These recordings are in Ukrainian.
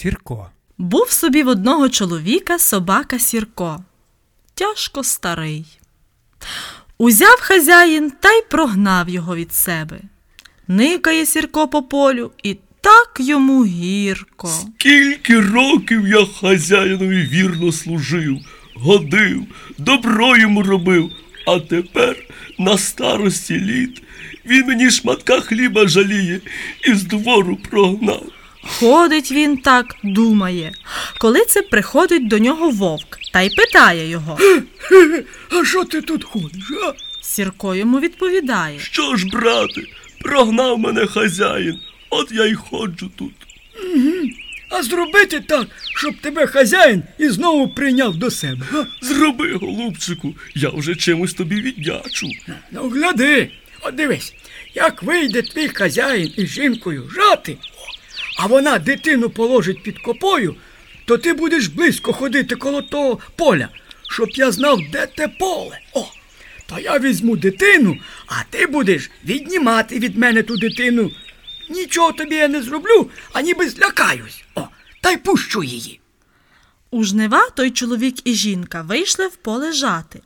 Сірко. Був собі в одного чоловіка собака Сірко. Тяжко старий. Узяв хазяїн та й прогнав його від себе. Никає Сірко по полю, і так йому гірко. Скільки років я хазяїнові вірно служив, годив, добро йому робив, а тепер на старості літ він мені шматка хліба жаліє і з двору прогнав. Ходить він так, думає. Коли це приходить до нього вовк та й питає його. А що ти тут ходиш? А? Сірко йому відповідає. Що ж, брате, прогнав мене хазяїн, от я й ходжу тут. а зробити так, щоб тебе хазяїн і знову прийняв до себе. А? Зроби, голубчику, я вже чимось тобі віддячу. Ну, гляди, от дивись, як вийде твій хазяїн із жінкою жати, а вона дитину положить під копою, то ти будеш близько ходити коло того поля, щоб я знав, де те поле. О, то я візьму дитину, а ти будеш віднімати від мене ту дитину. Нічого тобі я не зроблю, а ніби злякаюсь. О, та й пущу її. У жнива той чоловік і жінка вийшли в поле жати.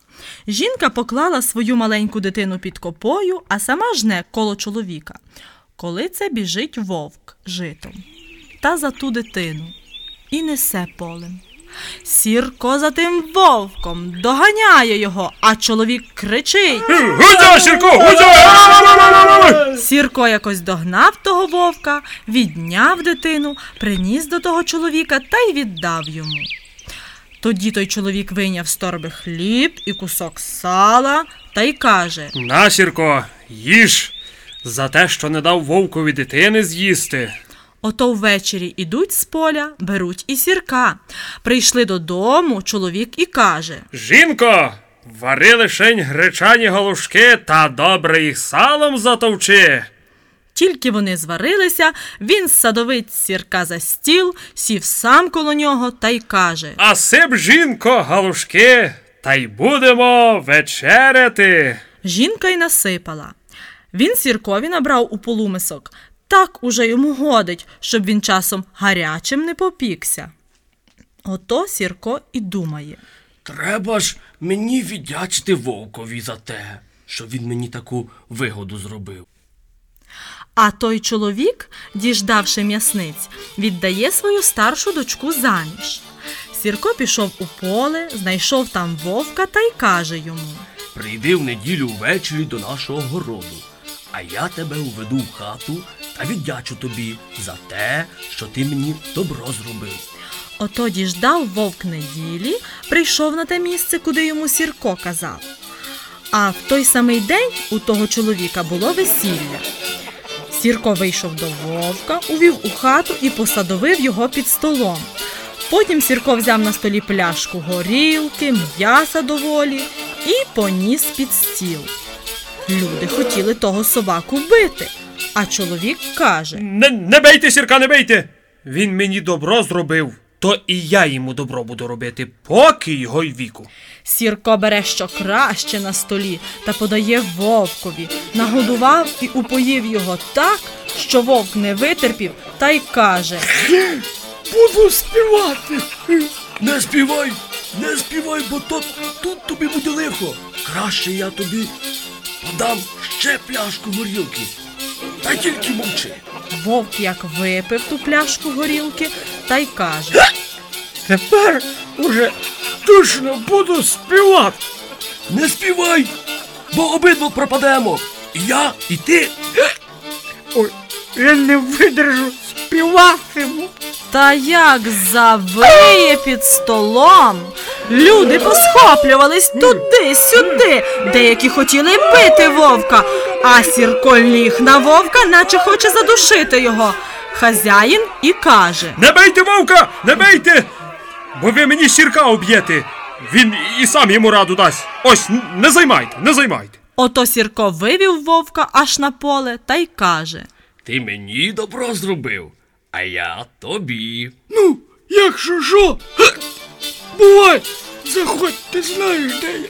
Жінка поклала свою маленьку дитину під копою, а сама жне коло чоловіка. Коли це біжить вовк житом та за ту дитину і несе полем. Сірко за тим вовком доганяє його, а чоловік кричить. Гудя, Сірко, гудя! Сірко якось догнав того вовка, відняв дитину, приніс до того чоловіка та й віддав йому. Тоді той чоловік вийняв з торби хліб і кусок сала та й каже: На, Сірко, їж за те, що не дав вовкові дитини з'їсти. Ото ввечері ідуть з поля, беруть і сірка. Прийшли додому, чоловік і каже: Жінко, вари лишень гречані галушки та добре їх салом затовчи. Тільки вони зварилися, він садовить сірка за стіл, сів сам коло нього та й каже: А сип, жінко, галушки, та й будемо вечеряти. Жінка й насипала. Він сіркові набрав у полумисок. Так уже йому годить, щоб він часом гарячим не попікся. Ото Сірко і думає. Треба ж мені віддячити вовкові за те, що він мені таку вигоду зробив. А той чоловік, діждавши м'ясниць, віддає свою старшу дочку заміж. Сірко пішов у поле, знайшов там вовка та й каже йому. Прийди в неділю ввечері до нашого городу, а я тебе уведу в хату та віддячу тобі за те, що ти мені добро зробив. Ото діждав вовк неділі, прийшов на те місце, куди йому Сірко казав. А в той самий день у того чоловіка було весілля. Сірко вийшов до вовка, увів у хату і посадовив його під столом. Потім Сірко взяв на столі пляшку горілки, м'яса доволі і поніс під стіл. Люди хотіли того собаку вбити, а чоловік каже: Не, не бейте, Сірка, не бейте. Він мені добро зробив, то і я йому добро буду робити, поки його й віку. Сірко бере що краще на столі та подає вовкові, нагодував і упоїв його так, що вовк не витерпів та й каже: Буду співати. Не співай, не співай, бо то тут тобі буде лихо. Краще я тобі подам ще пляшку горілки. Та тільки мовчи. Вовк як випив ту пляшку горілки та й каже: Тепер уже точно буду співати. Не співай, бо обидва пропадемо. І я, і ти. Ой, я не видержу співатиму. Та як завиє під столом. Люди посхоплювались туди-сюди, деякі хотіли бити вовка, а Сірко ліг на вовка, наче хоче задушити його. Хазяїн і каже: Не бейте вовка, не бейте, бо ви мені Сірка об'єте. Він і сам йому раду дасть. Ось, не займайте, не займайте. Ото Сірко вивів вовка аж на поле та й каже: Ти мені добро зробив, а я тобі. Ну, якщо що, бувай, заходь, ти знаєш, де я.